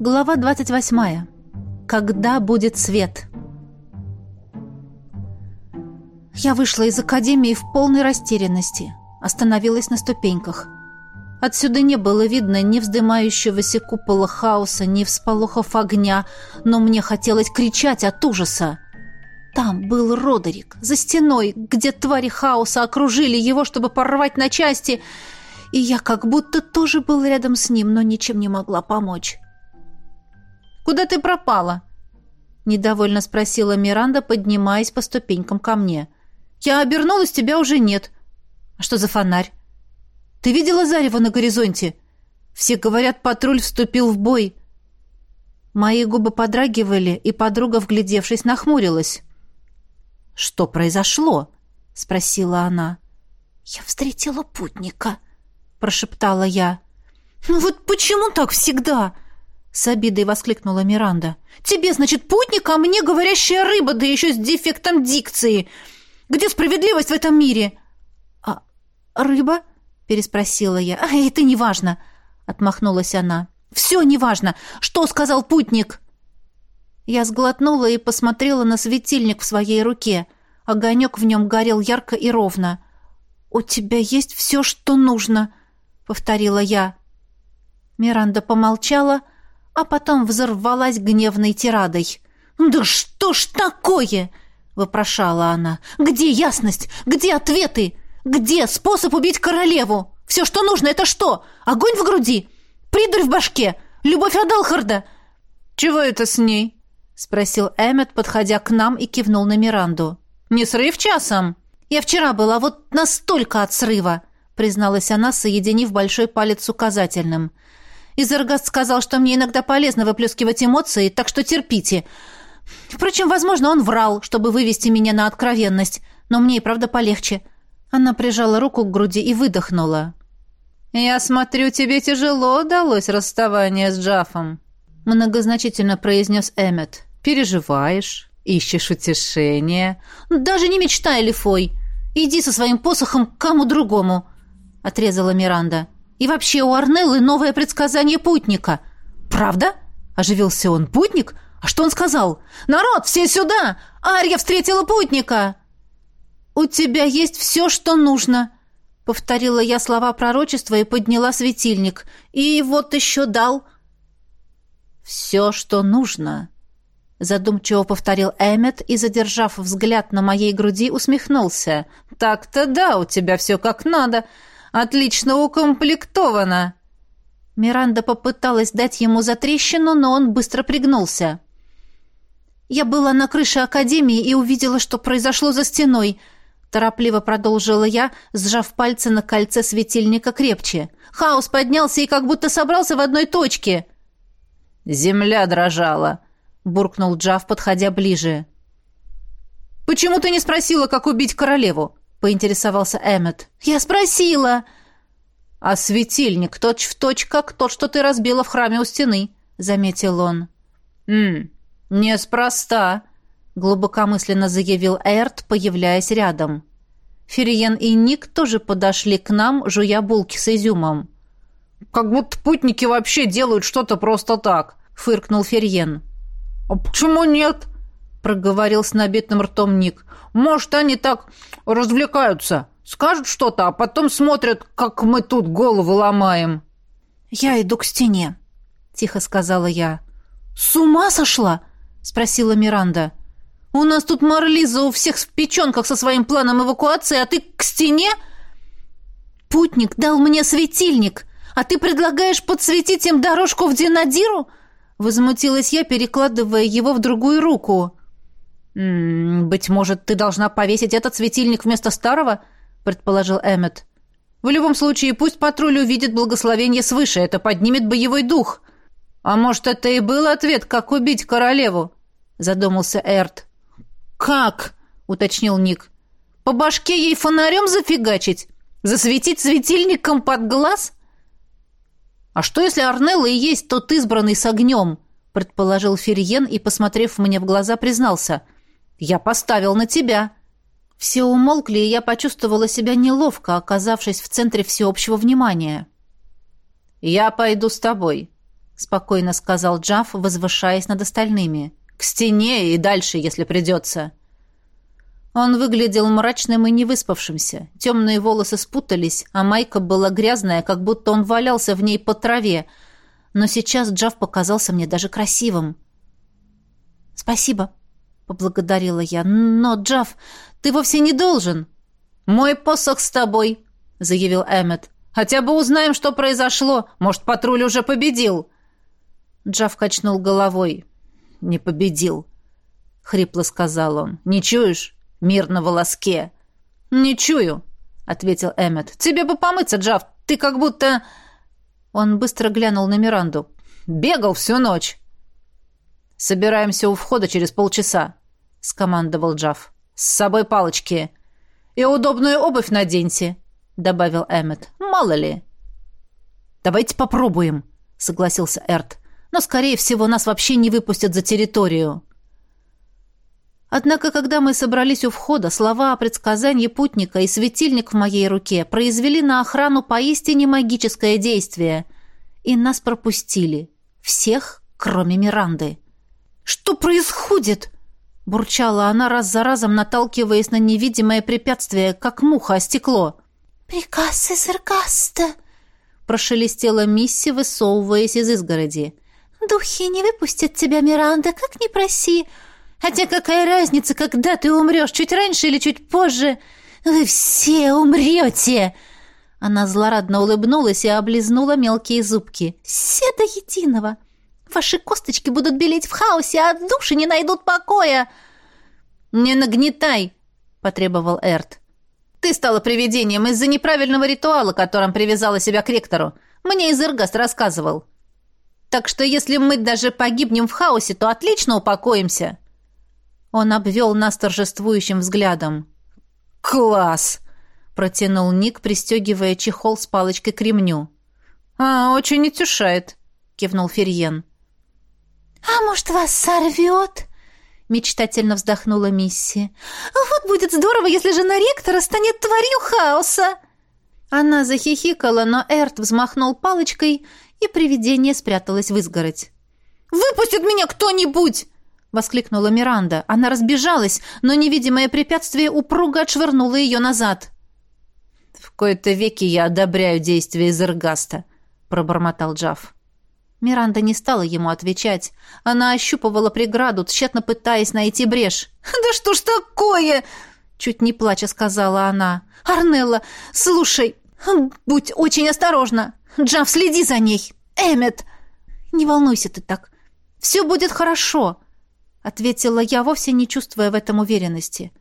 Глава 28. Когда будет свет? Я вышла из академии в полной растерянности. Остановилась на ступеньках. Отсюда не было видно ни вздымающегося купола хаоса, ни всполохов огня, но мне хотелось кричать от ужаса. Там был Родерик, за стеной, где твари хаоса окружили его, чтобы порвать на части, и я как будто тоже был рядом с ним, но ничем не могла помочь. «Куда ты пропала?» — недовольно спросила Миранда, поднимаясь по ступенькам ко мне. «Я обернулась, тебя уже нет. А что за фонарь? Ты видела зарево на горизонте? Все говорят, патруль вступил в бой». Мои губы подрагивали, и подруга, вглядевшись, нахмурилась. «Что произошло?» — спросила она. «Я встретила путника», — прошептала я. «Ну вот почему так всегда?» С обидой воскликнула Миранда. «Тебе, значит, путник, а мне говорящая рыба, да еще с дефектом дикции. Где справедливость в этом мире?» «А рыба?» — переспросила я. «А это неважно», — отмахнулась она. «Все неважно. Что сказал путник?» Я сглотнула и посмотрела на светильник в своей руке. Огонек в нем горел ярко и ровно. «У тебя есть все, что нужно», — повторила я. Миранда помолчала, а потом взорвалась гневной тирадой. «Да что ж такое?» — вопрошала она. «Где ясность? Где ответы? Где способ убить королеву? Все, что нужно, это что? Огонь в груди? Придурь в башке? Любовь Адалхарда?» «Чего это с ней?» — спросил Эммет, подходя к нам и кивнул на Миранду. «Не срыв часом?» «Я вчера была вот настолько от срыва», — призналась она, соединив большой палец с указательным. «Изергаст сказал, что мне иногда полезно выплескивать эмоции, так что терпите. Впрочем, возможно, он врал, чтобы вывести меня на откровенность, но мне и правда полегче». Она прижала руку к груди и выдохнула. «Я смотрю, тебе тяжело удалось расставание с Джафом», — многозначительно произнес Эммет. «Переживаешь, ищешь утешение». «Даже не мечтай, Лифой. Иди со своим посохом к кому другому», — отрезала Миранда. «И вообще у Арнеллы новое предсказание путника». «Правда?» — оживился он. «Путник? А что он сказал?» «Народ, все сюда! Арья встретила путника!» «У тебя есть все, что нужно», — повторила я слова пророчества и подняла светильник. «И вот еще дал...» «Все, что нужно», — задумчиво повторил Эммет и, задержав взгляд на моей груди, усмехнулся. «Так-то да, у тебя все как надо. Отлично укомплектовано». Миранда попыталась дать ему затрещину, но он быстро пригнулся. «Я была на крыше Академии и увидела, что произошло за стеной», — Торопливо продолжила я, сжав пальцы на кольце светильника крепче. Хаос поднялся и как будто собрался в одной точке. «Земля дрожала», — буркнул Джав, подходя ближе. «Почему ты не спросила, как убить королеву?» — поинтересовался Эммет. «Я спросила!» «А светильник точь-в-точь, точь, как тот, что ты разбила в храме у стены», — заметил он. «Ммм, неспроста», глубокомысленно заявил Эрт, появляясь рядом. Фериен и Ник тоже подошли к нам, жуя булки с изюмом. «Как будто путники вообще делают что-то просто так», — фыркнул Ферьен. «А почему нет?» — проговорил с набитым ртом Ник. «Может, они так развлекаются, скажут что-то, а потом смотрят, как мы тут головы ломаем». «Я иду к стене», — тихо сказала я. «С ума сошла?» — спросила Миранда. У нас тут Марлиза у всех в печенках со своим планом эвакуации, а ты к стене? Путник дал мне светильник, а ты предлагаешь подсветить им дорожку в Динадиру? Возмутилась я, перекладывая его в другую руку. «М -м, «Быть может, ты должна повесить этот светильник вместо старого?» — предположил Эммет. «В любом случае, пусть патруль увидит благословение свыше, это поднимет боевой дух». «А может, это и был ответ, как убить королеву?» — задумался Эрт. «Как?» — уточнил Ник. «По башке ей фонарем зафигачить? Засветить светильником под глаз?» «А что, если Арнелла и есть тот избранный с огнем?» — предположил Ферьен и, посмотрев мне в глаза, признался. «Я поставил на тебя». Все умолкли, и я почувствовала себя неловко, оказавшись в центре всеобщего внимания. «Я пойду с тобой», — спокойно сказал Джафф, возвышаясь над остальными. «К стене и дальше, если придется». Он выглядел мрачным и невыспавшимся. Темные волосы спутались, а майка была грязная, как будто он валялся в ней по траве. Но сейчас Джафф показался мне даже красивым. «Спасибо», — поблагодарила я. «Но, Джафф, ты вовсе не должен». «Мой посох с тобой», — заявил Эммет. «Хотя бы узнаем, что произошло. Может, патруль уже победил». Джав качнул головой. «Не победил», — хрипло сказал он. «Не чуешь? Мир на волоске». «Не чую», — ответил Эммет. «Тебе бы помыться, Джав. Ты как будто...» Он быстро глянул на Миранду. «Бегал всю ночь». «Собираемся у входа через полчаса», — скомандовал Джав. «С собой палочки. И удобную обувь наденьте», — добавил Эммет. «Мало ли». «Давайте попробуем», — согласился Эрт но, скорее всего, нас вообще не выпустят за территорию. Однако, когда мы собрались у входа, слова о предсказании путника и светильник в моей руке произвели на охрану поистине магическое действие, и нас пропустили. Всех, кроме Миранды. «Что происходит?» — бурчала она раз за разом, наталкиваясь на невидимое препятствие, как муха о стекло. «Приказ из Эргаста!» — прошелестела Мисси, высовываясь из изгороди. «Духи не выпустят тебя, Миранда, как ни проси. Хотя какая разница, когда ты умрешь, чуть раньше или чуть позже? Вы все умрете!» Она злорадно улыбнулась и облизнула мелкие зубки. «Все до единого! Ваши косточки будут белеть в хаосе, а души не найдут покоя!» «Не нагнетай!» — потребовал Эрт. «Ты стала привидением из-за неправильного ритуала, которым привязала себя к ректору. Мне Изергаст рассказывал. Так что если мы даже погибнем в хаосе, то отлично упокоимся». Он обвел нас торжествующим взглядом. «Класс!» — протянул Ник, пристегивая чехол с палочкой к ремню. «А, очень утешает», — кивнул Ферьен. «А может, вас сорвет?» — мечтательно вздохнула Мисси. «Вот будет здорово, если жена ректора станет тварью хаоса!» Она захихикала, но Эрт взмахнул палочкой, и привидение спряталось в изгородь. «Выпустит меня кто-нибудь!» — воскликнула Миранда. Она разбежалась, но невидимое препятствие упруго отшвырнуло ее назад. «В кои-то веки я одобряю действия Зергаста», — пробормотал Джав. Миранда не стала ему отвечать. Она ощупывала преграду, тщетно пытаясь найти брешь. «Да что ж такое?» — чуть не плача сказала она. «Арнелла, слушай, будь очень осторожна. Джав, следи за ней. Эммет!» «Не волнуйся ты так. Все будет хорошо», — ответила я, вовсе не чувствуя в этом уверенности.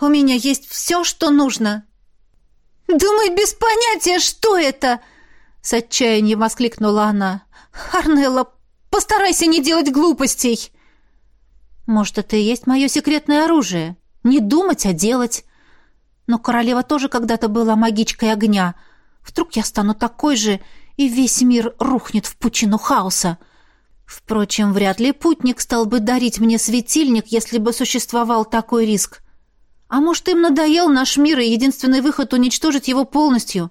«У меня есть все, что нужно». «Думай без понятия, что это!» — с отчаянием воскликнула она. «Арнелла, постарайся не делать глупостей!» «Может, это и есть мое секретное оружие? Не думать, а делать. Но королева тоже когда-то была магичкой огня. Вдруг я стану такой же, и весь мир рухнет в пучину хаоса. Впрочем, вряд ли путник стал бы дарить мне светильник, если бы существовал такой риск. А может, им надоел наш мир, и единственный выход — уничтожить его полностью?»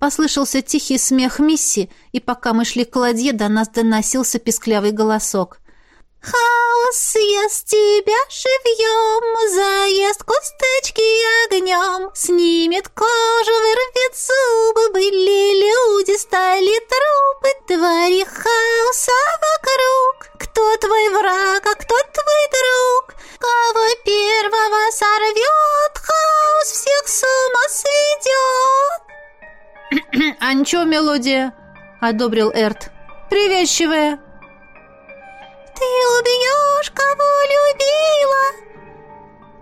Послышался тихий смех Мисси, и пока мы шли к ладье, до нас доносился писклявый голосок. Хаос съест тебя живьем, заест косточки огнем, снимет кожу, вырвет зубы, были люди, стали трупы, твари хаоса вокруг. Кто твой враг, а кто твой друг? Кого первого сорвет, хаос всех с ума сведет. «Анчо, мелодия!» — одобрил Эрт. «Привязчивая!» «Ты убьешь, кого любила!»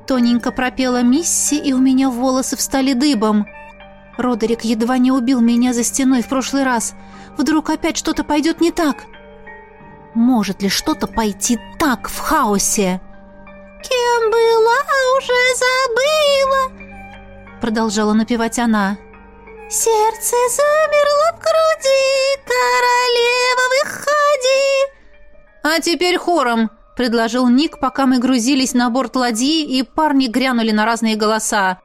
Тоненько пропела Мисси, и у меня волосы встали дыбом. Родерик едва не убил меня за стеной в прошлый раз. Вдруг опять что-то пойдет не так? Может ли что-то пойти так в хаосе? «Кем была, уже забыла!» Продолжала напевать она. «Сердце замерло в груди, королева, выходи!» «А теперь хором!» — предложил Ник, пока мы грузились на борт ладьи, и парни грянули на разные голоса.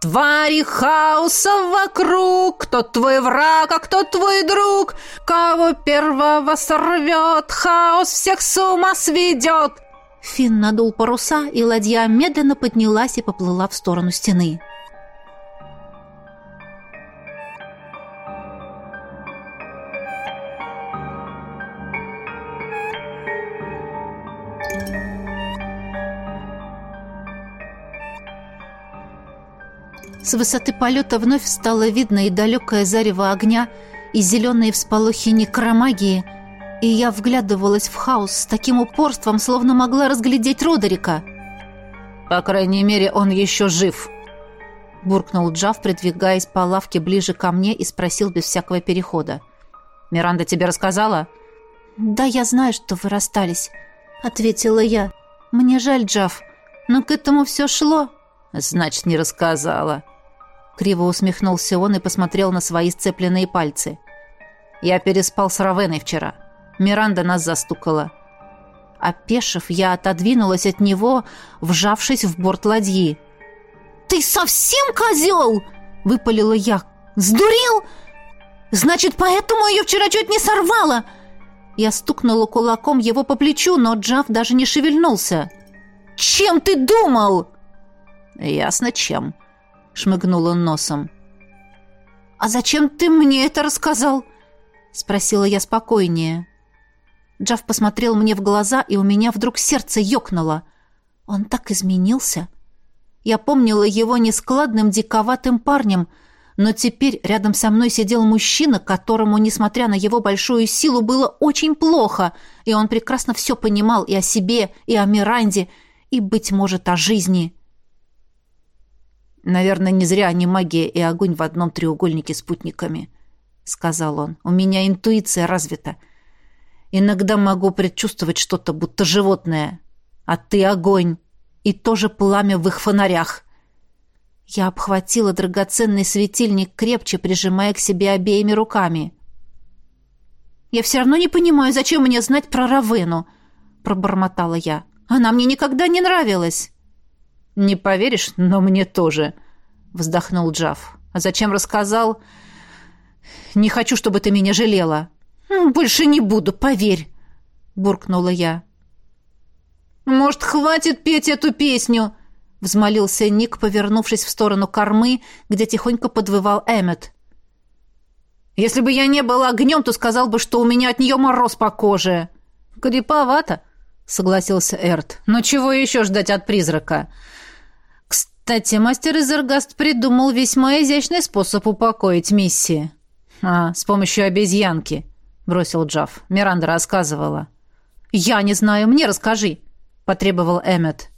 Твари хаоса вокруг, кто твой враг, а кто твой друг. Кого первого сорвет, хаос всех с ума сведет. Финн надул паруса, и ладья медленно поднялась и поплыла в сторону стены. С высоты полета вновь стало видно и далекое зарево огня, и зеленые всполохи некромагии, и я вглядывалась в хаос с таким упорством, словно могла разглядеть Родерика. «По крайней мере, он еще жив», — буркнул Джав, придвигаясь по лавке ближе ко мне и спросил без всякого перехода. «Миранда тебе рассказала?» «Да, я знаю, что вы расстались», — ответила я. «Мне жаль, Джав, но к этому все шло». «Значит, не рассказала», Криво усмехнулся он и посмотрел на свои сцепленные пальцы. «Я переспал с Равеной вчера. Миранда нас застукала». Опешив, я отодвинулась от него, вжавшись в борт ладьи. «Ты совсем козел?» — выпалила я. «Сдурел? Значит, поэтому ее вчера чуть не сорвало!» Я стукнула кулаком его по плечу, но Джав даже не шевельнулся. «Чем ты думал?» «Ясно, чем», шмыгнул он носом. «А зачем ты мне это рассказал?» — спросила я спокойнее. Джав посмотрел мне в глаза, и у меня вдруг сердце ёкнуло. Он так изменился. Я помнила его нескладным, диковатым парнем, но теперь рядом со мной сидел мужчина, которому, несмотря на его большую силу, было очень плохо, и он прекрасно все понимал и о себе, и о Миранде, и, быть может, о жизни. Наверное, не зря они магия и огонь в одном треугольнике спутниками, сказал он. У меня интуиция развита. Иногда могу предчувствовать что-то, будто животное. А ты огонь. И тоже пламя в их фонарях. Я обхватила драгоценный светильник крепче, прижимая к себе обеими руками. «Я все равно не понимаю, зачем мне знать про Равену», — пробормотала я. «Она мне никогда не нравилась». «Не поверишь, но мне тоже», — вздохнул Джав. «А зачем рассказал?» «Не хочу, чтобы ты меня жалела». «Больше не буду, поверь», — буркнула я. «Может, хватит петь эту песню?» — взмолился Ник, повернувшись в сторону кормы, где тихонько подвывал Эммет. «Если бы я не был огнем, то сказал бы, что у меня от нее мороз по коже». «Криповато», — согласился Эрт. «Но чего еще ждать от призрака?» Кстати, мастер Изергаст придумал весьма изящный способ упокоить миссии. «А, с помощью обезьянки», — бросил Джав. Миранда рассказывала. «Я не знаю, мне расскажи», — потребовал Эммет.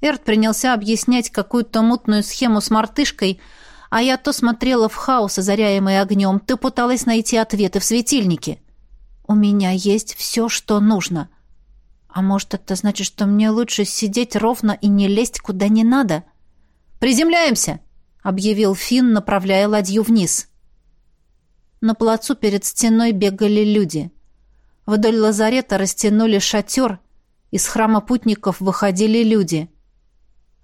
Эрт принялся объяснять какую-то мутную схему с мартышкой, а я то смотрела в хаос, озаряемый огнем, то пыталась найти ответы в светильнике. «У меня есть все, что нужно. А может, это значит, что мне лучше сидеть ровно и не лезть куда не надо?» «Приземляемся!» — объявил Финн, направляя ладью вниз. На плацу перед стеной бегали люди. Вдоль лазарета растянули шатер, из храма путников выходили люди.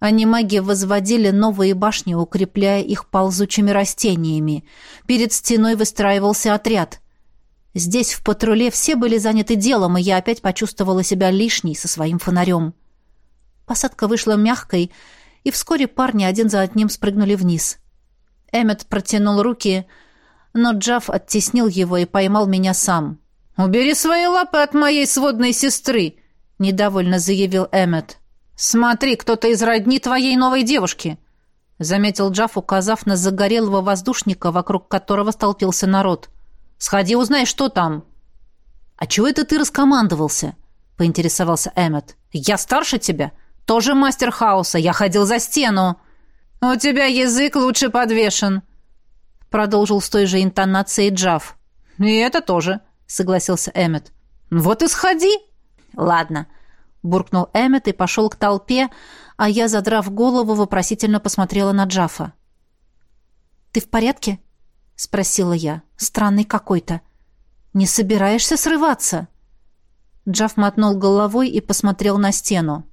Анимаги возводили новые башни, укрепляя их ползучими растениями. Перед стеной выстраивался отряд. Здесь, в патруле, все были заняты делом, и я опять почувствовала себя лишней со своим фонарем. Посадка вышла мягкой, и вскоре парни один за одним спрыгнули вниз. Эммет протянул руки, но Джав оттеснил его и поймал меня сам. «Убери свои лапы от моей сводной сестры!» — недовольно заявил Эммет. «Смотри, кто-то из родни твоей новой девушки!» — заметил Джав, указав на загорелого воздушника, вокруг которого столпился народ. «Сходи, узнай, что там!» «А чего это ты раскомандовался?» — поинтересовался Эммет. «Я старше тебя? Тоже мастер хаоса. Я ходил за стену. У тебя язык лучше подвешен. Продолжил с той же интонацией Джав. И это тоже, согласился Эммет. Вот и сходи. Ладно. Буркнул Эммет и пошел к толпе, а я, задрав голову, вопросительно посмотрела на Джафа. «Ты в порядке?» — спросила я. «Странный какой-то. Не собираешься срываться?» Джаф мотнул головой и посмотрел на стену.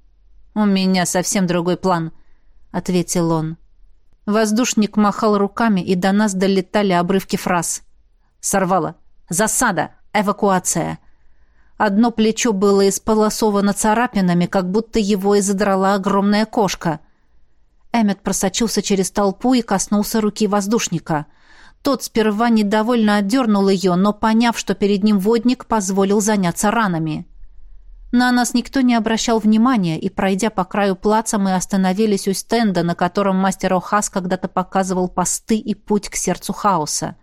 «У меня совсем другой план», — ответил он. Воздушник махал руками, и до нас долетали обрывки фраз. Сорвало. Засада. Эвакуация. Одно плечо было исполосовано царапинами, как будто его и задрала огромная кошка. Эммет просочился через толпу и коснулся руки воздушника. Тот сперва недовольно отдернул ее, но, поняв, что перед ним водник, позволил заняться ранами. На нас никто не обращал внимания, и, пройдя по краю плаца, мы остановились у стенда, на котором мастер Охас когда-то показывал посты и путь к сердцу хаоса.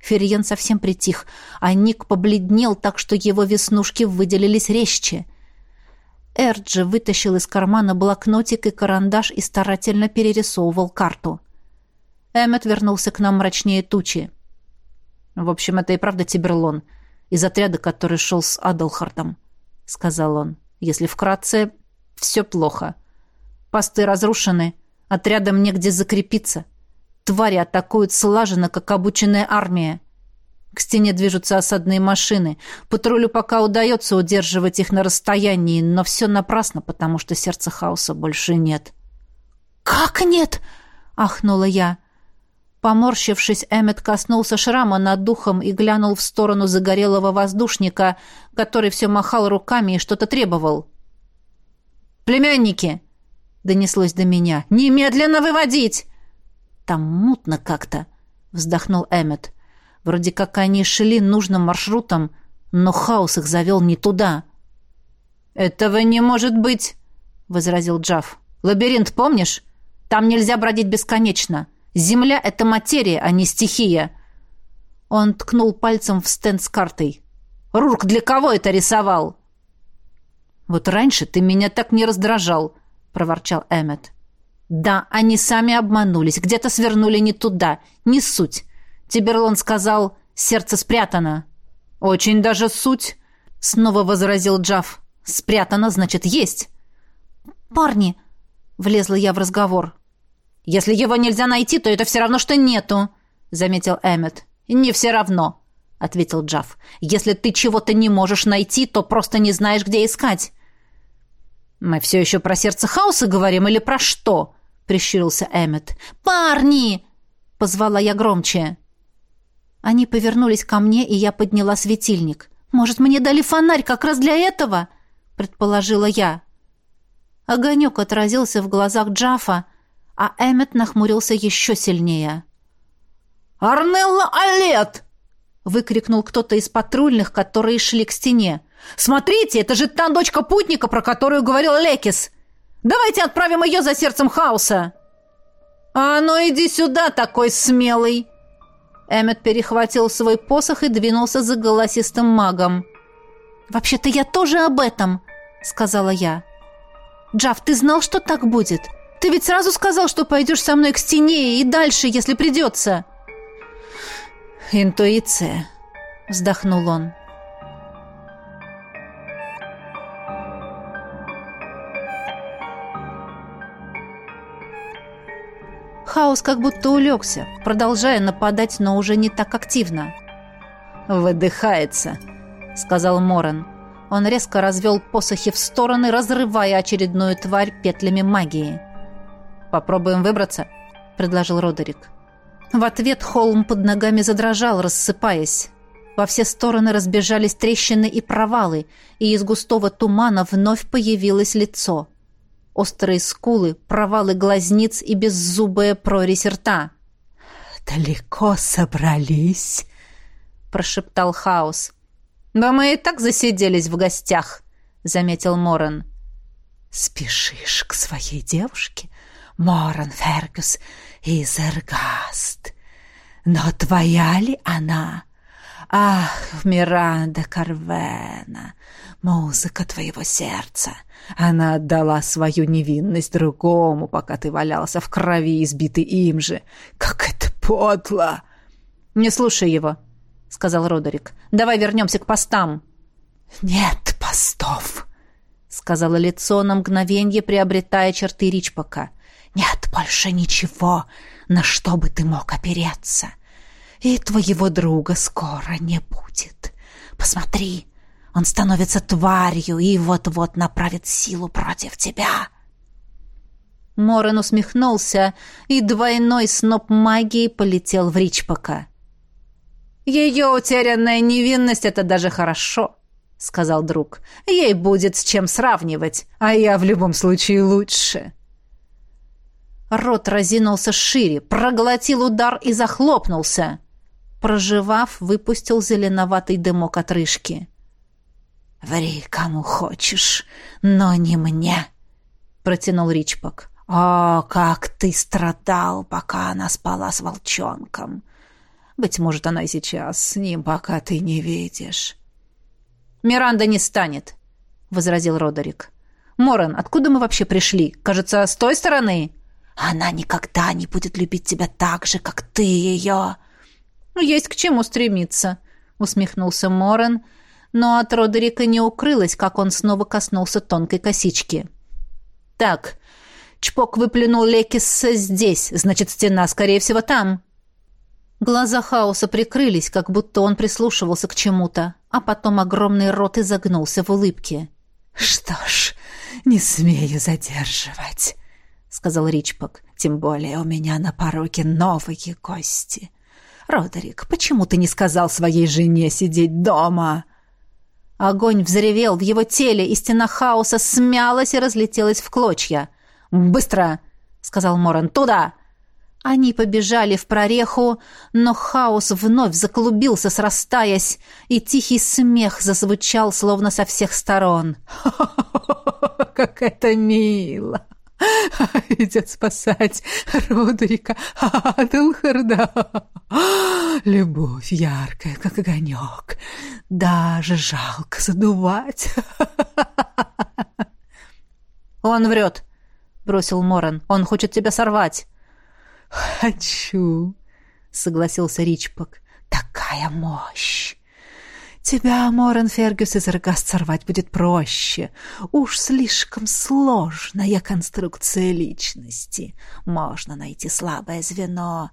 Ферьен совсем притих, а Ник побледнел так, что его веснушки выделились резче. Эрджи вытащил из кармана блокнотик и карандаш и старательно перерисовывал карту. Эммет вернулся к нам мрачнее тучи. «В общем, это и правда Тиберлон, из отряда, который шел с Адалхартом», — сказал он. «Если вкратце, все плохо. Посты разрушены, отрядам негде закрепиться. Твари атакуют слаженно, как обученная армия. К стене движутся осадные машины. Патрулю пока удается удерживать их на расстоянии, но все напрасно, потому что сердца хаоса больше нет. «Как нет?» — ахнула я. Поморщившись, Эммет коснулся шрама над духом и глянул в сторону загорелого воздушника, который все махал руками и что-то требовал. «Племянники!» — донеслось до меня. «Немедленно выводить!» Там мутно как-то, вздохнул Эммет. Вроде как они шли нужным маршрутом, но хаос их завел не туда. Этого не может быть, возразил Джаф. Лабиринт, помнишь? Там нельзя бродить бесконечно. Земля — это материя, а не стихия. Он ткнул пальцем в стенд с картой. «Рурк, для кого это рисовал?» «Вот раньше ты меня так не раздражал», — проворчал Эммет. Да, они сами обманулись, где-то свернули не туда. Не суть. Тиберлон сказал, сердце спрятано. Очень даже суть, снова возразил Джав. Спрятано, значит, есть. Парни, влезла я в разговор. Если его нельзя найти, то это все равно, что нету, заметил Эммет. Не все равно, ответил Джав. Если ты чего-то не можешь найти, то просто не знаешь, где искать. Мы все еще про сердце хаоса говорим или про что? — прищурился Эммет. «Парни!» — позвала я громче. Они повернулись ко мне, и я подняла светильник. «Может, мне дали фонарь как раз для этого?» — предположила я. Огонек отразился в глазах Джафа, а Эммет нахмурился еще сильнее. «Арнелла Алет!» — выкрикнул кто-то из патрульных, которые шли к стене. «Смотрите, это же та дочка путника, про которую говорил Лекис! Давайте отправим ее за сердцем хаоса!» «А ну иди сюда, такой смелый!» Эммет перехватил свой посох и двинулся за голосистым магом. «Вообще-то я тоже об этом», — сказала я. «Джав, ты знал, что так будет? Ты ведь сразу сказал, что пойдешь со мной к стене и дальше, если придется». «Интуиция», — вздохнул он. Хаос как будто улегся, продолжая нападать, но уже не так активно. «Выдыхается», — сказал Морен. Он резко развел посохи в стороны, разрывая очередную тварь петлями магии. «Попробуем выбраться», — предложил Родерик. В ответ холм под ногами задрожал, рассыпаясь. Во все стороны разбежались трещины и провалы, и из густого тумана вновь появилось лицо — острые скулы, провалы глазниц и беззубая прорезь рта. «Далеко собрались?» — прошептал Хаос. «Да мы и так засиделись в гостях», — заметил Моран. «Спешишь к своей девушке, Моран Фергюс из Эргаст. Но твоя ли она? Ах, Миранда Карвена, музыка твоего сердца!» Она отдала свою невинность другому, пока ты валялся в крови, избитый им же. Как это подло!» «Не слушай его», — сказал Родерик. «Давай вернемся к постам». «Нет постов», — сказала лицо на мгновенье, приобретая черты Ричпока. «Нет больше ничего, на что бы ты мог опереться. И твоего друга скоро не будет. Посмотри, он становится тварью и вот-вот направит силу против тебя. Морен усмехнулся, и двойной сноп магии полетел в Ричпока. «Ее утерянная невинность — это даже хорошо», — сказал друг. «Ей будет с чем сравнивать, а я в любом случае лучше». Рот разинулся шире, проглотил удар и захлопнулся. Проживав, выпустил зеленоватый дымок отрыжки. «Ври, кому хочешь, но не мне», — протянул Ричпок. «О, как ты страдал, пока она спала с волчонком! Быть может, она и сейчас с ним, пока ты не видишь». «Миранда не станет», — возразил Родерик. «Моран, откуда мы вообще пришли? Кажется, с той стороны?» «Она никогда не будет любить тебя так же, как ты ее!» «Есть к чему стремиться», — усмехнулся Моран, но от Родерика не укрылось, как он снова коснулся тонкой косички. «Так, Чпок выплюнул Лекиса здесь, значит, стена, скорее всего, там». Глаза хаоса прикрылись, как будто он прислушивался к чему-то, а потом огромный рот изогнулся в улыбке. «Что ж, не смею задерживать», — сказал Ричпок. «Тем более у меня на пороге новые гости. Родерик, почему ты не сказал своей жене сидеть дома?» Огонь взревел в его теле, и стена хаоса смялась и разлетелась в клочья. «Быстро!» — сказал Моран. «Туда!» Они побежали в прореху, но хаос вновь заклубился, срастаясь, и тихий смех зазвучал, словно со всех сторон. «Как это мило!» Идет спасать Родерика Адлхарда. Любовь яркая, как огонек. Даже жалко задувать. Он врет, бросил Моран. Он хочет тебя сорвать. «Хочу», — согласился Ричпок. «Такая мощь! Тебя, Моран Фергюс, из Эргаст сорвать будет проще. Уж слишком сложная конструкция личности. Можно найти слабое звено.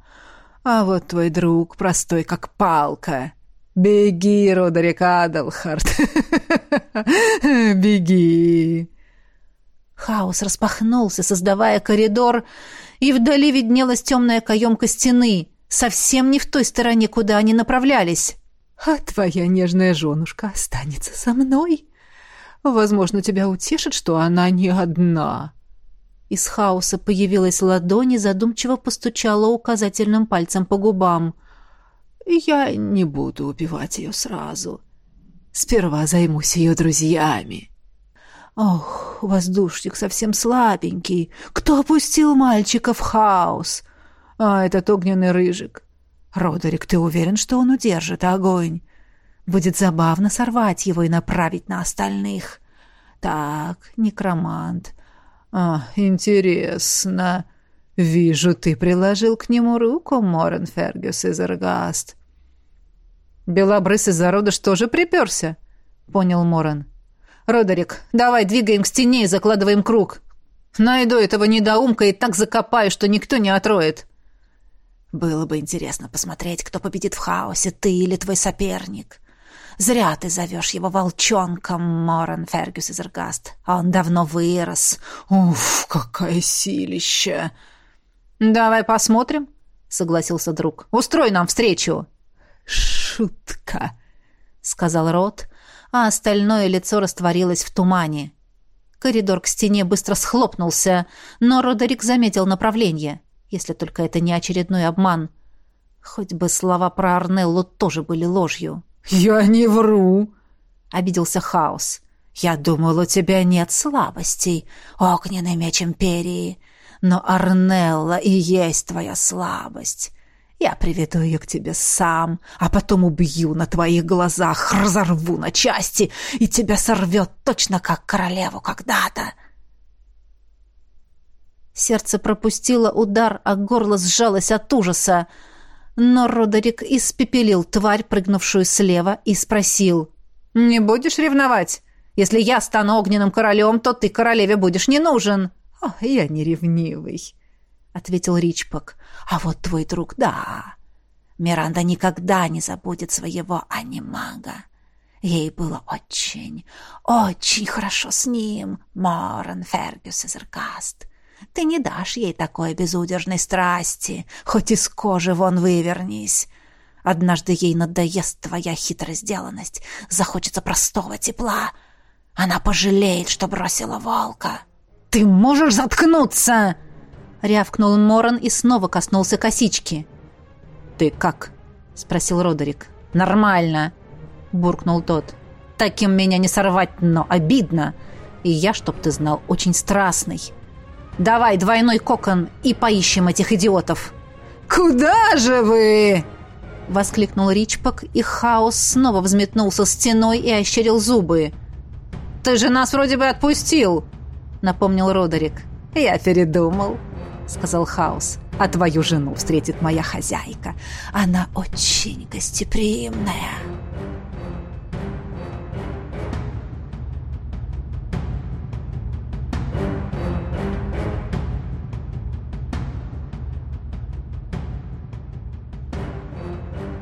А вот твой друг простой, как палка. Беги, Родерик Адалхард. Беги!» Хаос распахнулся, создавая коридор, и вдали виднелась темная каемка стены, совсем не в той стороне, куда они направлялись. «А твоя нежная женушка останется со мной. Возможно, тебя утешит, что она не одна». Из хаоса появилась ладонь и задумчиво постучала указательным пальцем по губам. «Я не буду убивать ее сразу. Сперва займусь ее друзьями». Ох, воздушник совсем слабенький. Кто опустил мальчика в хаос? А, этот огненный рыжик. Родерик, ты уверен, что он удержит огонь? Будет забавно сорвать его и направить на остальных. Так, некромант. А, интересно. Вижу, ты приложил к нему руку, Морен Фергюс из Эргаст. Белобрысый зародыш тоже приперся, понял Морен. «Родерик, давай двигаем к стене и закладываем круг. Найду этого недоумка и так закопаю, что никто не отроет». «Было бы интересно посмотреть, кто победит в хаосе, ты или твой соперник. Зря ты зовешь его волчонком, Моран Фергюс из Эргаст. Он давно вырос. Уф, какая силища!» «Давай посмотрим», — согласился друг. «Устрой нам встречу». «Шутка», — сказал Рот, а остальное лицо растворилось в тумане. Коридор к стене быстро схлопнулся, но Родерик заметил направление, если только это не очередной обман. Хоть бы слова про Арнеллу тоже были ложью. «Я не вру!» — обиделся Хаос. «Я думал, у тебя нет слабостей, огненный меч Империи, но Арнелла и есть твоя слабость. Я приведу ее к тебе сам, а потом убью на твоих глазах, разорву на части, и тебя сорвет точно как королеву когда-то. Сердце пропустило удар, а горло сжалось от ужаса. Но Родерик испепелил тварь, прыгнувшую слева, и спросил. «Не будешь ревновать? Если я стану огненным королем, то ты королеве будешь не нужен». «О, я не ревнивый», — ответил Ричпок. «А вот твой друг, да. Миранда никогда не забудет своего анимага. Ей было очень, очень хорошо с ним, Моран Фергюс из Эркаст. Ты не дашь ей такой безудержной страсти, хоть из кожи вон вывернись. Однажды ей надоест твоя хитрая сделанность, захочется простого тепла. Она пожалеет, что бросила волка. «Ты можешь заткнуться!» — рявкнул Моран и снова коснулся косички. «Ты как?» — спросил Родерик. «Нормально!» — буркнул тот. «Таким меня не сорвать, но обидно. И я, чтоб ты знал, очень страстный. Давай двойной кокон и поищем этих идиотов!» «Куда же вы?» — воскликнул Ричпок, и хаос снова взметнулся стеной и ощерил зубы. «Ты же нас вроде бы отпустил!» — напомнил Родерик. «Я передумал», — сказал Хаос. «А твою жену встретит моя хозяйка. Она очень гостеприимная».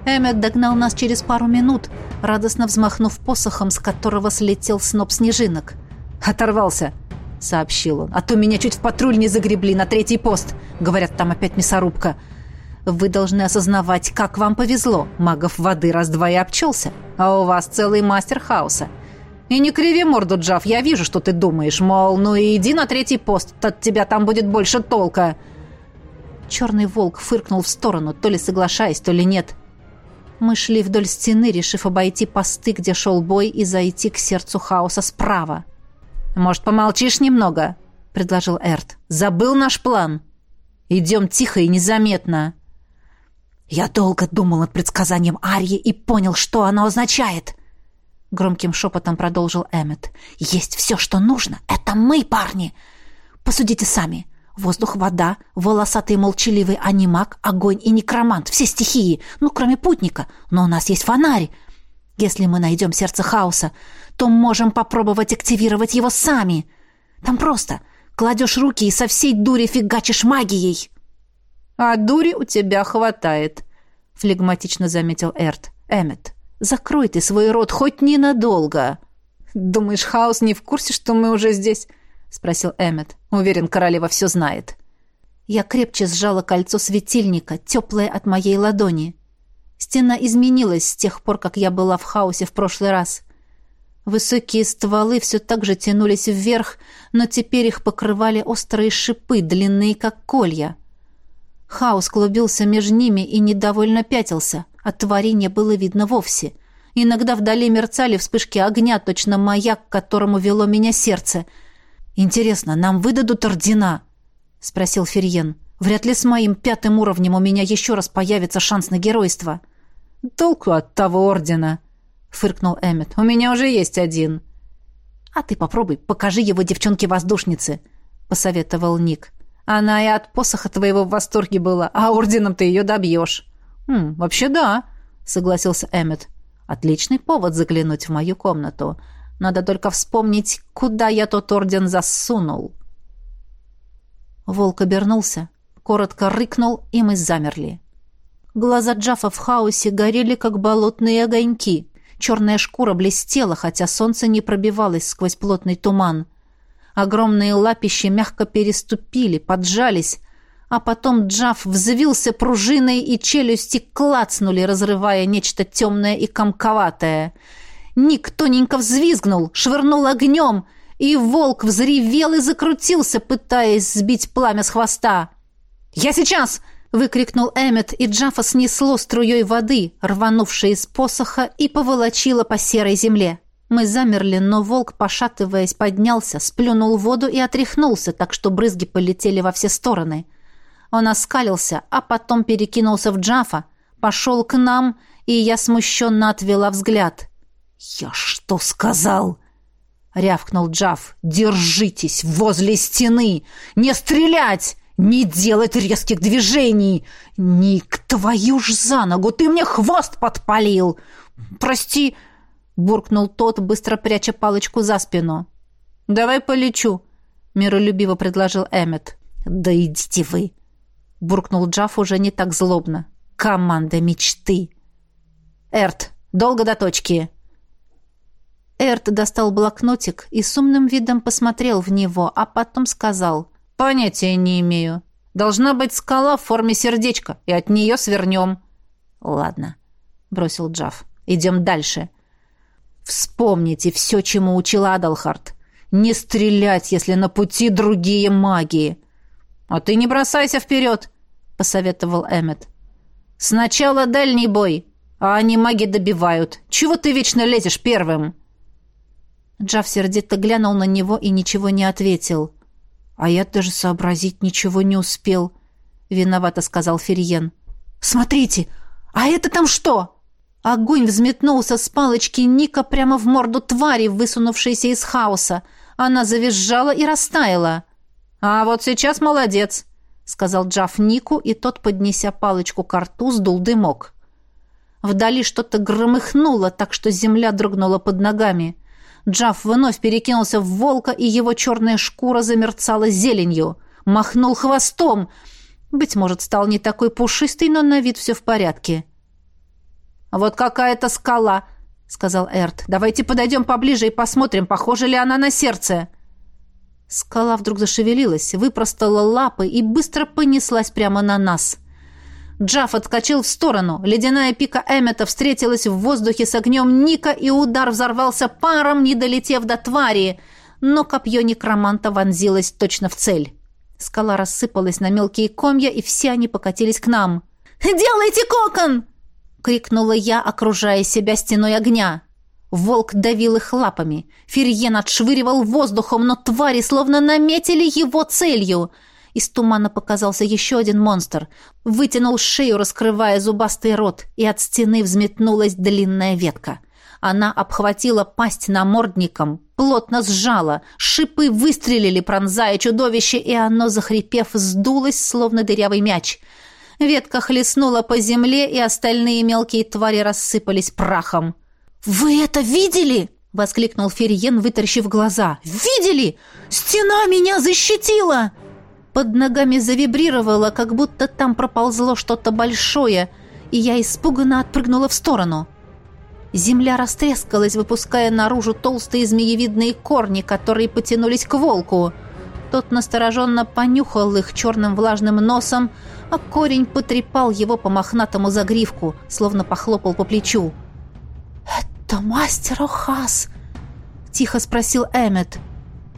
Эммет догнал нас через пару минут, радостно взмахнув посохом, с которого слетел сноп снежинок. «Оторвался!» — сообщил он. «А то меня чуть в патруль не загребли на третий пост. Говорят, там опять мясорубка. Вы должны осознавать, как вам повезло. Магов воды раз-два и обчелся. А у вас целый мастер хаоса. И не криви морду, Джав, я вижу, что ты думаешь. Мол, ну и иди на третий пост, от тебя там будет больше толка». Черный волк фыркнул в сторону, то ли соглашаясь, то ли нет. — мы шли вдоль стены, решив обойти посты, где шел бой, и зайти к сердцу хаоса справа. «Может, помолчишь немного?» — предложил Эрт. «Забыл наш план? Идем тихо и незаметно». «Я долго думал над предсказанием Арьи и понял, что оно означает», — громким шепотом продолжил Эммет. «Есть все, что нужно. Это мы, парни. Посудите сами. Воздух, вода, волосатый молчаливый анимак, огонь и некромант. Все стихии, ну, кроме путника. Но у нас есть фонарь. Если мы найдем сердце хаоса, то можем попробовать активировать его сами. Там просто кладешь руки и со всей дури фигачишь магией. «А дури у тебя хватает», — флегматично заметил Эрт. «Эммет, закрой ты свой рот хоть ненадолго». «Думаешь, хаос не в курсе, что мы уже здесь?» — спросил Эммет. «Уверен, королева все знает». Я крепче сжала кольцо светильника, теплое от моей ладони. Стена изменилась с тех пор, как я была в хаосе в прошлый раз. Высокие стволы все так же тянулись вверх, но теперь их покрывали острые шипы, длинные как колья. Хаос клубился между ними и недовольно пятился, а твари не было видно вовсе. Иногда вдали мерцали вспышки огня, точно маяк, к которому вело меня сердце — «Интересно, нам выдадут ордена?» — спросил Ферьен. «Вряд ли с моим пятым уровнем у меня еще раз появится шанс на геройство». «Толку от того ордена?» — фыркнул Эммет. «У меня уже есть один». «А ты попробуй, покажи его девчонке-воздушнице», — посоветовал Ник. «Она и от посоха твоего в восторге была, а орденом ты ее добьешь». «Хм, вообще да», — согласился Эммет. «Отличный повод заглянуть в мою комнату». Надо только вспомнить, куда я тот орден засунул. Волк обернулся, коротко рыкнул, и мы замерли. Глаза Джафа в хаосе горели, как болотные огоньки. Черная шкура блестела, хотя солнце не пробивалось сквозь плотный туман. Огромные лапищи мягко переступили, поджались, а потом Джаф взвился пружиной, и челюсти клацнули, разрывая нечто темное и комковатое — Ник тоненько взвизгнул, швырнул огнем, и волк взревел и закрутился, пытаясь сбить пламя с хвоста. «Я сейчас!» — выкрикнул Эммет, и Джафа снесло струей воды, рванувшей из посоха, и поволочило по серой земле. Мы замерли, но волк, пошатываясь, поднялся, сплюнул воду и отряхнулся, так что брызги полетели во все стороны. Он оскалился, а потом перекинулся в Джафа, пошел к нам, и я смущенно отвела взгляд. «Я что сказал?» — рявкнул Джав. «Держитесь возле стены! Не стрелять! Не делать резких движений! Ник, твою ж за ногу! Ты мне хвост подпалил! Прости!» — буркнул тот, быстро пряча палочку за спину. «Давай полечу», — миролюбиво предложил Эммет. «Да идите вы!» — буркнул Джав уже не так злобно. «Команда мечты!» «Эрт, долго до точки!» Эрт достал блокнотик и с умным видом посмотрел в него, а потом сказал Понятия не имею. Должна быть скала в форме сердечка, и от нее свернем. Ладно, бросил Джав. Идем дальше. Вспомните все, чему учил Адалхард. Не стрелять, если на пути другие магии. А ты не бросайся вперед, посоветовал Эммет. Сначала дальний бой, а они маги добивают. Чего ты вечно лезешь первым? Джав сердито глянул на него и ничего не ответил. А я даже сообразить ничего не успел, виновато сказал Ферьен. Смотрите, а это там что? Огонь взметнулся с палочки Ника прямо в морду твари, высунувшейся из хаоса. Она завизжала и растаяла. «А вот сейчас молодец», — сказал Джаф Нику, и тот, поднеся палочку к рту, сдул дымок. Вдали что-то громыхнуло, так что земля дрогнула под ногами. Джаф вновь перекинулся в волка, и его черная шкура замерцала зеленью. Махнул хвостом. Быть может, стал не такой пушистый, но на вид все в порядке. «Вот какая-то скала», — сказал Эрт. «Давайте подойдем поближе и посмотрим, похожа ли она на сердце». Скала вдруг зашевелилась, выпростала лапы и быстро понеслась прямо на нас. Джаф отскочил в сторону. Ледяная пика Эммета встретилась в воздухе с огнем Ника, и удар взорвался паром, не долетев до твари. Но копье некроманта вонзилось точно в цель. Скала рассыпалась на мелкие комья, и все они покатились к нам. «Делайте кокон!» — крикнула я, окружая себя стеной огня. Волк давил их лапами. Ферьен отшвыривал воздухом, но твари словно наметили его целью. Из тумана показался еще один монстр. Вытянул шею, раскрывая зубастый рот, и от стены взметнулась длинная ветка. Она обхватила пасть намордником, плотно сжала, шипы выстрелили, пронзая чудовище, и оно, захрипев, сдулось, словно дырявый мяч. Ветка хлестнула по земле, и остальные мелкие твари рассыпались прахом. «Вы это видели?» — воскликнул Ферьен, вытаращив глаза. «Видели? Стена меня защитила!» Под ногами завибрировало, как будто там проползло что-то большое, и я испуганно отпрыгнула в сторону. Земля растрескалась, выпуская наружу толстые змеевидные корни, которые потянулись к волку. Тот настороженно понюхал их черным влажным носом, а корень потрепал его по мохнатому загривку, словно похлопал по плечу. «Это мастер Охас!» — тихо спросил Эммет.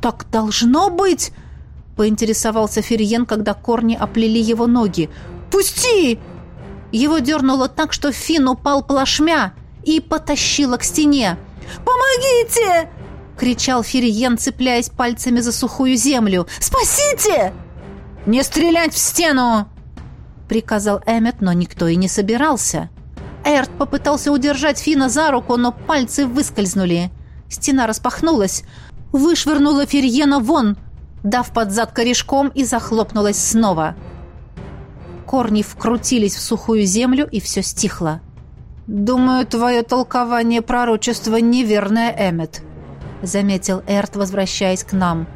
«Так должно быть!» — поинтересовался Ферьен, когда корни оплели его ноги. «Пусти!» Его дернуло так, что Фин упал плашмя и потащило к стене. «Помогите!» — кричал Ферьен, цепляясь пальцами за сухую землю. «Спасите!» «Не стрелять в стену!» — приказал Эммет, но никто и не собирался. Эрт попытался удержать Фина за руку, но пальцы выскользнули. Стена распахнулась, вышвырнула Ферьена вон, дав под зад корешком и захлопнулась снова. Корни вкрутились в сухую землю, и все стихло. «Думаю, твое толкование пророчества неверное, Эммет», — заметил Эрт, возвращаясь к нам.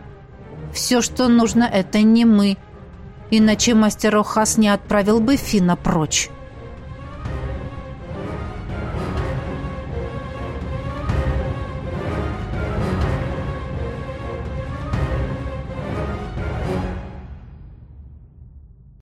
«Все, что нужно, это не мы, иначе мастер Охас не отправил бы Фина прочь».